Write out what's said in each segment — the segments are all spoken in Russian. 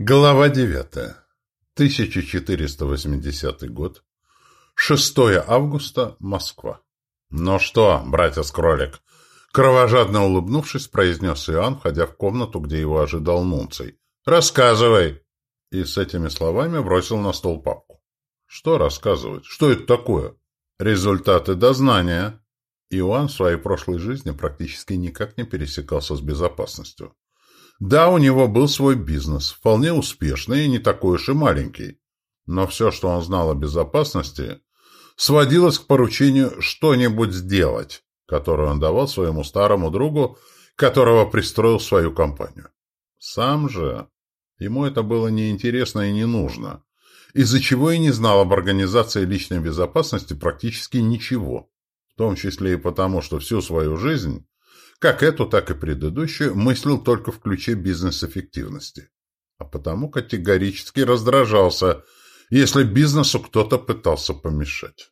Глава 9. 1480 год. 6 августа. Москва. «Ну что, братец-кролик?» Кровожадно улыбнувшись, произнес Иоанн, входя в комнату, где его ожидал Нунций. «Рассказывай!» И с этими словами бросил на стол папку. «Что рассказывать? Что это такое?» «Результаты дознания». Иоанн в своей прошлой жизни практически никак не пересекался с безопасностью. Да, у него был свой бизнес, вполне успешный и не такой уж и маленький. Но все, что он знал о безопасности, сводилось к поручению что-нибудь сделать, которое он давал своему старому другу, которого пристроил в свою компанию. Сам же ему это было неинтересно и не нужно, из-за чего и не знал об организации личной безопасности практически ничего, в том числе и потому, что всю свою жизнь как эту, так и предыдущую, мыслил только в ключе бизнес-эффективности. А потому категорически раздражался, если бизнесу кто-то пытался помешать.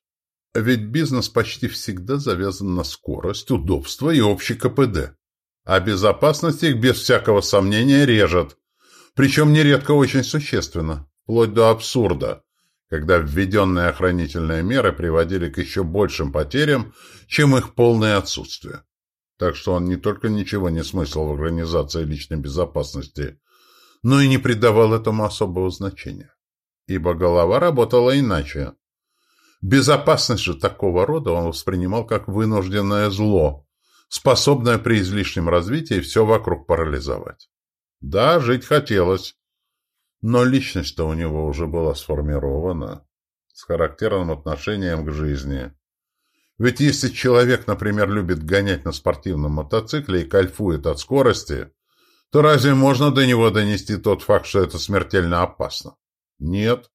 Ведь бизнес почти всегда завязан на скорость, удобство и общий КПД. А безопасность их без всякого сомнения режет. Причем нередко очень существенно, вплоть до абсурда, когда введенные охранительные меры приводили к еще большим потерям, чем их полное отсутствие. Так что он не только ничего не смыслил в организации личной безопасности, но и не придавал этому особого значения. Ибо голова работала иначе. Безопасность же такого рода он воспринимал как вынужденное зло, способное при излишнем развитии все вокруг парализовать. Да, жить хотелось, но личность-то у него уже была сформирована, с характерным отношением к жизни. Ведь если человек, например, любит гонять на спортивном мотоцикле и кайфует от скорости, то разве можно до него донести тот факт, что это смертельно опасно? Нет.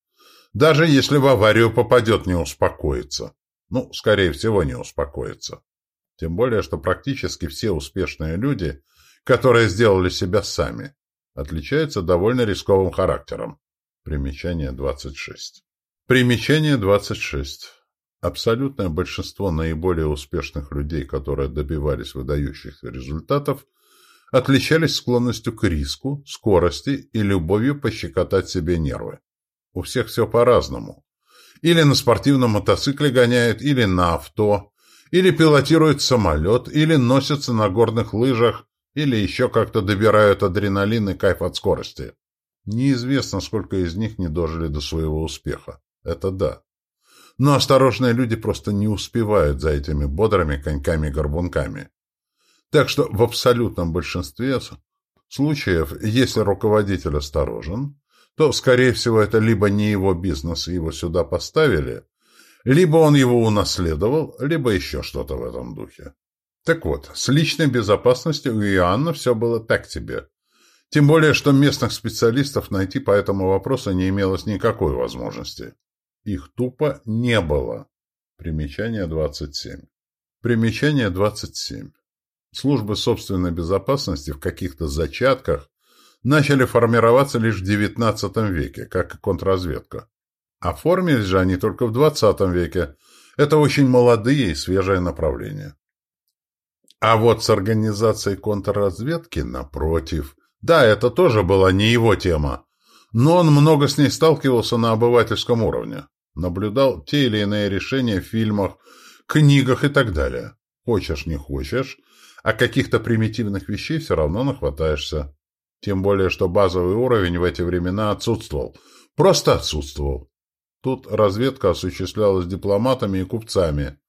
Даже если в аварию попадет, не успокоится. Ну, скорее всего, не успокоится. Тем более, что практически все успешные люди, которые сделали себя сами, отличаются довольно рисковым характером. Примечание 26. Примечание 26. Абсолютное большинство наиболее успешных людей, которые добивались выдающихся результатов, отличались склонностью к риску, скорости и любовью пощекотать себе нервы. У всех все по-разному. Или на спортивном мотоцикле гоняют, или на авто, или пилотируют самолет, или носятся на горных лыжах, или еще как-то добирают адреналин и кайф от скорости. Неизвестно, сколько из них не дожили до своего успеха. Это да но осторожные люди просто не успевают за этими бодрыми коньками-горбунками. Так что в абсолютном большинстве случаев, если руководитель осторожен, то, скорее всего, это либо не его бизнес, и его сюда поставили, либо он его унаследовал, либо еще что-то в этом духе. Так вот, с личной безопасностью у Иоанна все было так себе. Тем более, что местных специалистов найти по этому вопросу не имелось никакой возможности. Их тупо не было. Примечание 27. Примечание 27. Службы собственной безопасности в каких-то зачатках начали формироваться лишь в XIX веке, как и контрразведка. Оформились же они только в XX веке. Это очень молодые и свежие направления. А вот с организацией контрразведки, напротив, да, это тоже была не его тема, но он много с ней сталкивался на обывательском уровне. Наблюдал те или иные решения в фильмах, книгах и так далее. Хочешь, не хочешь, а каких-то примитивных вещей все равно нахватаешься. Тем более, что базовый уровень в эти времена отсутствовал. Просто отсутствовал. Тут разведка осуществлялась дипломатами и купцами.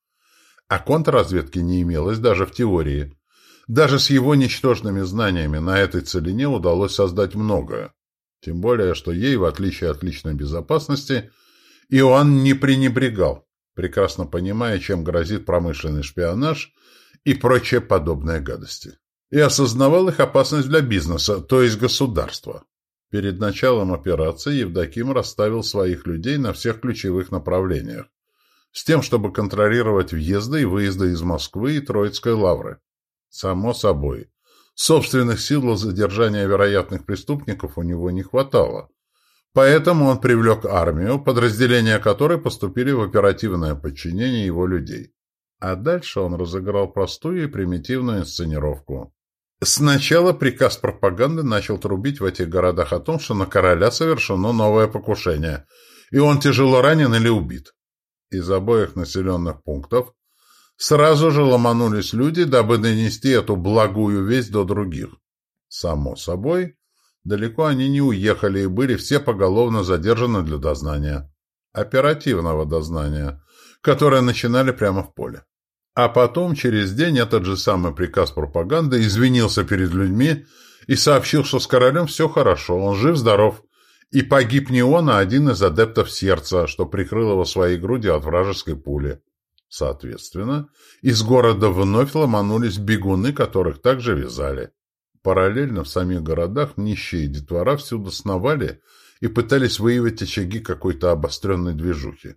А контрразведки не имелось даже в теории. Даже с его ничтожными знаниями на этой целине удалось создать многое. Тем более, что ей, в отличие от личной безопасности, Иоанн не пренебрегал, прекрасно понимая, чем грозит промышленный шпионаж и прочие подобные гадости. И осознавал их опасность для бизнеса, то есть государства. Перед началом операции Евдоким расставил своих людей на всех ключевых направлениях, с тем, чтобы контролировать въезды и выезды из Москвы и Троицкой лавры. Само собой, Собственных сил для задержания вероятных преступников у него не хватало. Поэтому он привлек армию, подразделения которой поступили в оперативное подчинение его людей. А дальше он разыграл простую и примитивную инсценировку. Сначала приказ пропаганды начал трубить в этих городах о том, что на короля совершено новое покушение, и он тяжело ранен или убит. Из обоих населенных пунктов сразу же ломанулись люди, дабы донести эту благую весть до других. Само собой, далеко они не уехали и были все поголовно задержаны для дознания. Оперативного дознания, которое начинали прямо в поле. А потом, через день, этот же самый приказ пропаганды извинился перед людьми и сообщил, что с королем все хорошо, он жив-здоров, и погиб не он, а один из адептов сердца, что прикрыл его своей грудью от вражеской пули. Соответственно, из города вновь ломанулись бегуны, которых также вязали. Параллельно в самих городах нищие детвора всюду сновали и пытались выявить очаги какой-то обостренной движухи.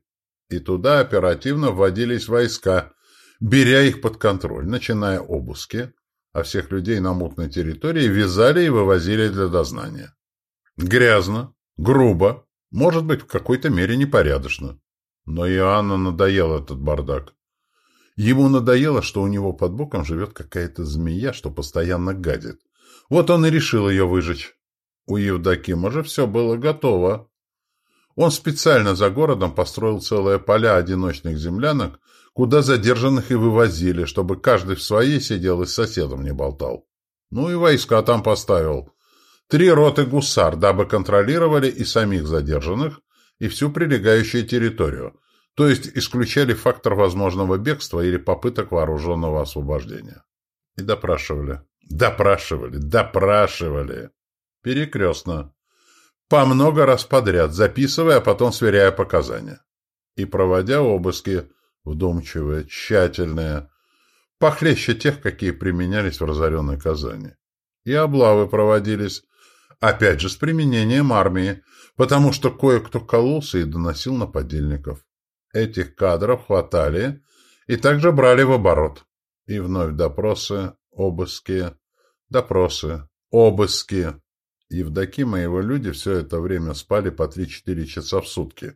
И туда оперативно вводились войска, беря их под контроль, начиная обыски, а всех людей на мутной территории вязали и вывозили для дознания. Грязно, грубо, может быть, в какой-то мере непорядочно. Но Иоанну надоел этот бардак. Ему надоело, что у него под боком живет какая-то змея, что постоянно гадит. Вот он и решил ее выжечь. У Евдокима же все было готово. Он специально за городом построил целые поля одиночных землянок, куда задержанных и вывозили, чтобы каждый в своей сидел и с соседом не болтал. Ну и войска там поставил. Три роты гусар, дабы контролировали и самих задержанных, и всю прилегающую территорию, то есть исключали фактор возможного бегства или попыток вооруженного освобождения. И допрашивали. Допрашивали, допрашивали. Перекрестно. По много раз подряд, записывая, а потом сверяя показания. И проводя обыски, вдумчивые, тщательные, похлеще тех, какие применялись в разоренной Казани. И облавы проводились, опять же, с применением армии, потому что кое-кто кололся и доносил на подельников. Этих кадров хватали и также брали в оборот. И вновь допросы, обыски, допросы, обыски. Евдоким и его люди все это время спали по 3-4 часа в сутки,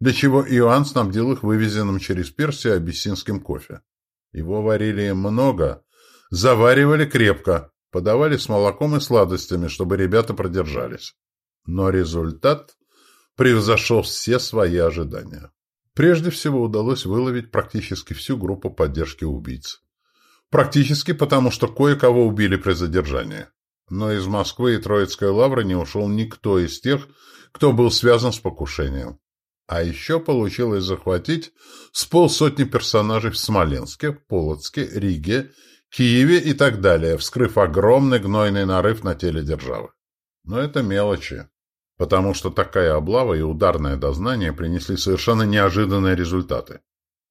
для чего Иоанн снабдил их вывезенным через Персию абиссинским кофе. Его варили много, заваривали крепко, подавали с молоком и сладостями, чтобы ребята продержались. Но результат превзошел все свои ожидания. Прежде всего удалось выловить практически всю группу поддержки убийц. Практически потому, что кое-кого убили при задержании. Но из Москвы и Троицкой лавры не ушел никто из тех, кто был связан с покушением. А еще получилось захватить с полсотни персонажей в Смоленске, Полоцке, Риге, Киеве и так далее, вскрыв огромный гнойный нарыв на теле державы. Но это мелочи, потому что такая облава и ударное дознание принесли совершенно неожиданные результаты.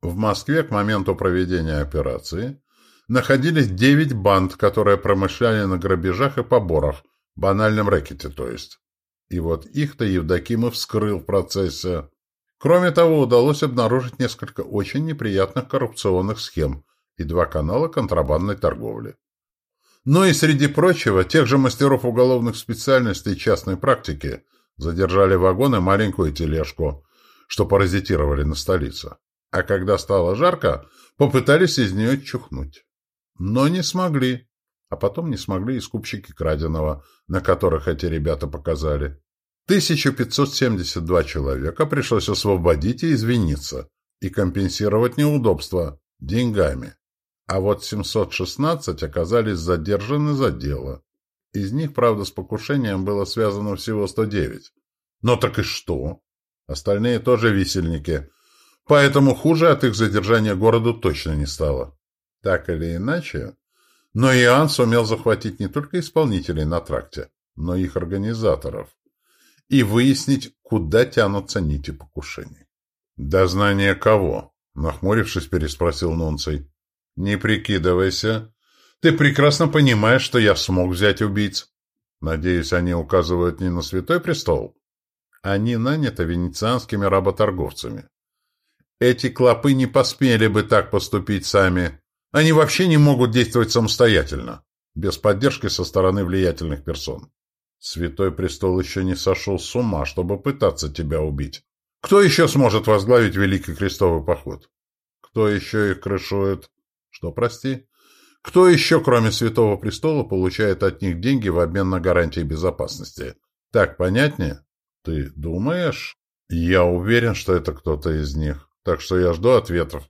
В Москве к моменту проведения операции находились девять банд, которые промышляли на грабежах и поборах, банальном рэкете, то есть. И вот их-то Евдокимов вскрыл в процессе. Кроме того, удалось обнаружить несколько очень неприятных коррупционных схем и два канала контрабандной торговли. Но и среди прочего, тех же мастеров уголовных специальностей частной практики задержали вагон и маленькую тележку, что паразитировали на столице. А когда стало жарко, попытались из нее чухнуть. Но не смогли. А потом не смогли и скупщики краденого, на которых эти ребята показали. 1572 человека пришлось освободить и извиниться, и компенсировать неудобства деньгами. А вот 716 оказались задержаны за дело. Из них, правда, с покушением было связано всего 109. Но так и что? Остальные тоже висельники. Поэтому хуже от их задержания городу точно не стало. Так или иначе, но Иоанн сумел захватить не только исполнителей на тракте, но и их организаторов и выяснить, куда тянутся нити покушений. «Дознание кого?» — нахмурившись, переспросил Нунций. «Не прикидывайся. Ты прекрасно понимаешь, что я смог взять убийц. Надеюсь, они указывают не на Святой Престол? Они наняты венецианскими работорговцами. Эти клопы не посмели бы так поступить сами. Они вообще не могут действовать самостоятельно, без поддержки со стороны влиятельных персон. Святой престол еще не сошел с ума, чтобы пытаться тебя убить. Кто еще сможет возглавить Великий Крестовый Поход? Кто еще их крышует? Что, прости? Кто еще, кроме Святого Престола, получает от них деньги в обмен на гарантии безопасности? Так понятнее? Ты думаешь? Я уверен, что это кто-то из них. Так что я жду ответов.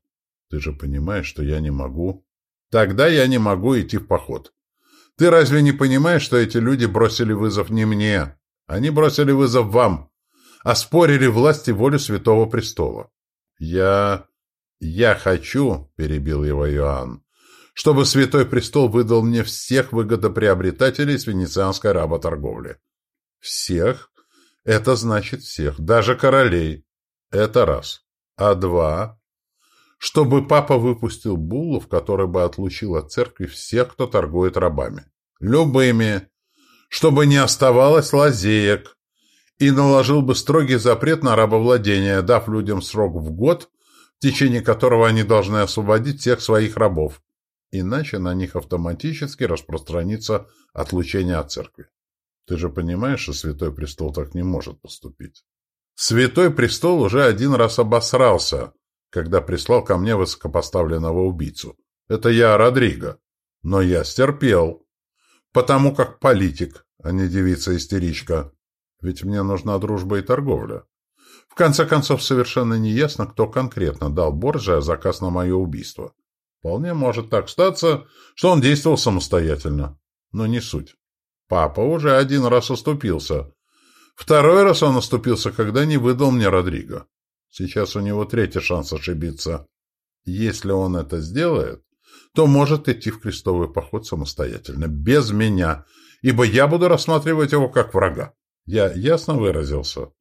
Ты же понимаешь, что я не могу. Тогда я не могу идти в поход. Ты разве не понимаешь, что эти люди бросили вызов не мне? Они бросили вызов вам. Оспорили власть и волю Святого Престола. Я... я хочу, перебил его Иоанн, чтобы Святой Престол выдал мне всех выгодоприобретателей с венецианской работорговли. Всех? Это значит всех, даже королей. Это раз. А два чтобы папа выпустил буллу, в которой бы отлучил от церкви всех, кто торгует рабами. Любыми. Чтобы не оставалось лазеек. И наложил бы строгий запрет на рабовладение, дав людям срок в год, течение которого они должны освободить всех своих рабов. Иначе на них автоматически распространится отлучение от церкви. Ты же понимаешь, что Святой Престол так не может поступить. Святой Престол уже один раз обосрался, когда прислал ко мне высокопоставленного убийцу. Это я, Родриго. Но я стерпел. Потому как политик, а не девица-истеричка. Ведь мне нужна дружба и торговля. В конце концов, совершенно неясно, кто конкретно дал Борджиа заказ на мое убийство. Вполне может так статься, что он действовал самостоятельно. Но не суть. Папа уже один раз оступился. Второй раз он оступился, когда не выдал мне Родриго. Сейчас у него третий шанс ошибиться. Если он это сделает, то может идти в крестовый поход самостоятельно, без меня, ибо я буду рассматривать его как врага. Я ясно выразился?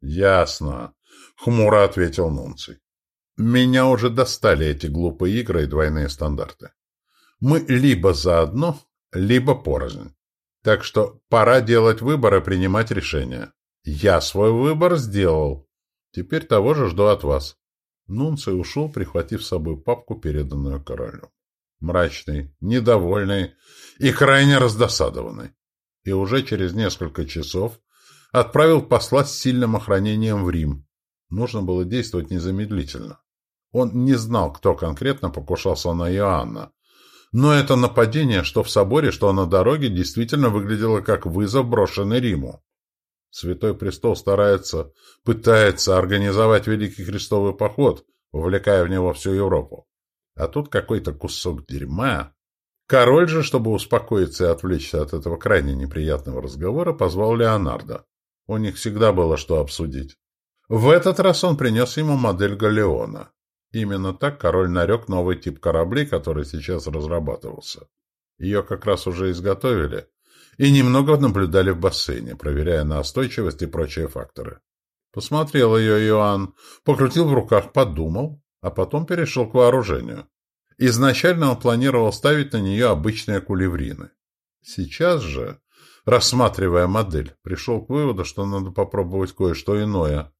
Ясно, хмуро ответил Нунций. Меня уже достали эти глупые игры и двойные стандарты. Мы либо заодно, либо порознь. Так что пора делать выбор и принимать решения. Я свой выбор сделал. Теперь того же жду от вас. Нунций ушел, прихватив с собой папку, переданную королю. Мрачный, недовольный и крайне раздосадованный. И уже через несколько часов отправил посла с сильным охранением в Рим. Нужно было действовать незамедлительно. Он не знал, кто конкретно покушался на Иоанна. Но это нападение, что в соборе, что на дороге, действительно выглядело как вызов, брошенный Риму. Святой Престол старается, пытается организовать Великий Крестовый Поход, увлекая в него всю Европу. А тут какой-то кусок дерьма. Король же, чтобы успокоиться и отвлечься от этого крайне неприятного разговора, позвал Леонардо. У них всегда было что обсудить. В этот раз он принес ему модель Галеона. Именно так король нарек новый тип кораблей, который сейчас разрабатывался. Ее как раз уже изготовили, и немного наблюдали в бассейне, проверяя на остойчивость и прочие факторы. Посмотрел ее Иоанн, покрутил в руках, подумал, а потом перешел к вооружению. Изначально он планировал ставить на нее обычные кулеврины. Сейчас же, рассматривая модель, пришел к выводу, что надо попробовать кое-что иное.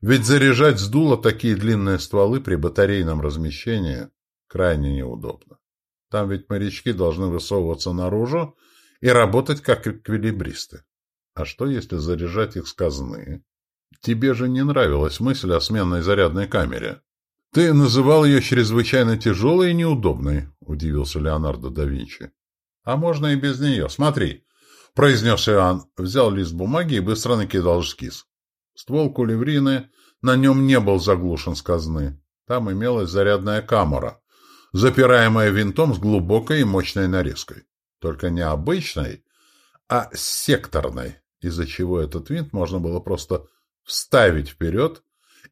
Ведь заряжать с дула такие длинные стволы при батарейном размещении крайне неудобно. Там ведь морячки должны высовываться наружу и работать как эквилибристы. А что, если заряжать их с казны? Тебе же не нравилась мысль о сменной зарядной камере. Ты называл ее чрезвычайно тяжелой и неудобной, удивился Леонардо да Винчи. А можно и без нее. Смотри, произнес Иоанн, взял лист бумаги и быстро накидал эскиз. Ствол кулеврины, на нем не был заглушен с казны. Там имелась зарядная камера, запираемая винтом с глубокой и мощной нарезкой. Только не обычной, а секторной, из-за чего этот винт можно было просто вставить вперед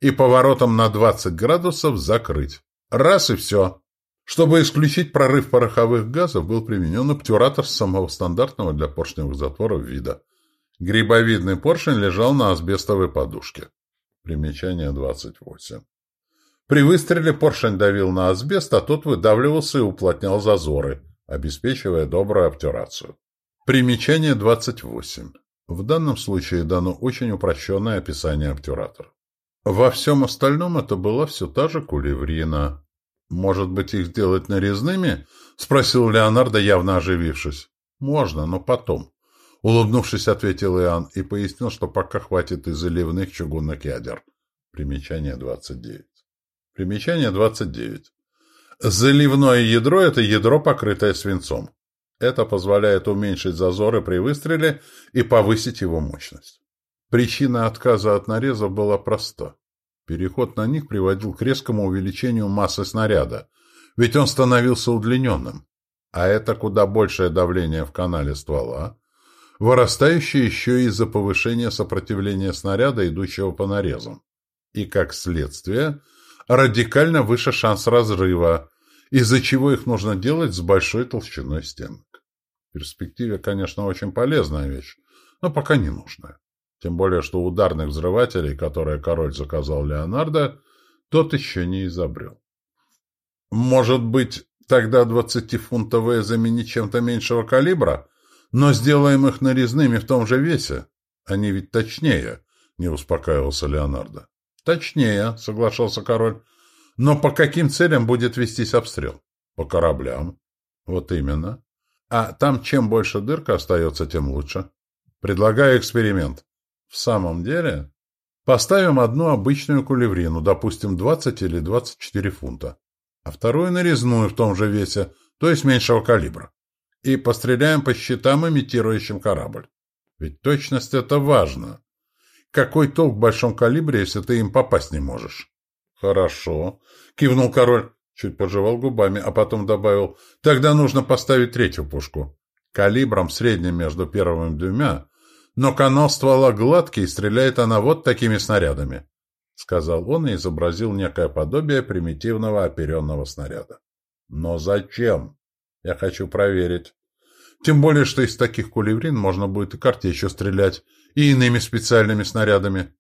и поворотом на 20 градусов закрыть. Раз и все. Чтобы исключить прорыв пороховых газов, был применен обтюратор самого стандартного для поршневых затворов вида. Грибовидный поршень лежал на асбестовой подушке. Примечание 28. При выстреле поршень давил на асбест, а тот выдавливался и уплотнял зазоры обеспечивая добрую обтюрацию. Примечание 28. В данном случае дано очень упрощенное описание обтюратора. Во всем остальном это была все та же кулеврина. «Может быть, их сделать нарезными?» — спросил Леонардо, явно оживившись. «Можно, но потом», — улыбнувшись, ответил Иоанн и пояснил, что пока хватит и заливных чугунных ядер. Примечание 29. Примечание 29. Заливное ядро – это ядро, покрытое свинцом. Это позволяет уменьшить зазоры при выстреле и повысить его мощность. Причина отказа от нарезов была проста. Переход на них приводил к резкому увеличению массы снаряда, ведь он становился удлиненным. А это куда большее давление в канале ствола, вырастающее еще из-за повышения сопротивления снаряда, идущего по нарезам. И, как следствие, радикально выше шанс разрыва, из-за чего их нужно делать с большой толщиной стенок. В перспективе, конечно, очень полезная вещь, но пока не нужная. Тем более, что ударных взрывателей, которые король заказал Леонардо, тот еще не изобрел. Может быть, тогда двадцатифунтовые заменить чем-то меньшего калибра, но сделаем их нарезными в том же весе? Они ведь точнее, не успокаивался Леонардо. Точнее, соглашался король. Но по каким целям будет вестись обстрел? По кораблям. Вот именно. А там чем больше дырка остается, тем лучше. Предлагаю эксперимент. В самом деле? Поставим одну обычную кулеврину, допустим, 20 или 24 фунта, а вторую нарезную в том же весе, то есть меньшего калибра. И постреляем по щитам, имитирующим корабль. Ведь точность – это важно. Какой толк в большом калибре, если ты им попасть не можешь? Хорошо, кивнул король, чуть пожевал губами, а потом добавил, тогда нужно поставить третью пушку. Калибром средним между первым и двумя, но канал ствола гладкий, и стреляет она вот такими снарядами, сказал он и изобразил некое подобие примитивного оперенного снаряда. Но зачем? Я хочу проверить. Тем более, что из таких кулеврин можно будет и картечью стрелять, и иными специальными снарядами.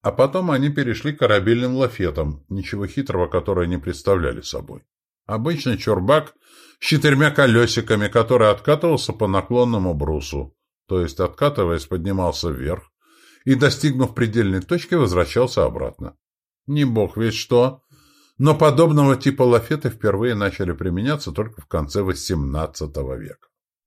А потом они перешли к корабельным лафетам, ничего хитрого, которые не представляли собой. Обычный чурбак с четырьмя колесиками, который откатывался по наклонному брусу, то есть, откатываясь, поднимался вверх, и, достигнув предельной точки, возвращался обратно. Не бог весь что, но подобного типа лафеты впервые начали применяться только в конце XVIII века.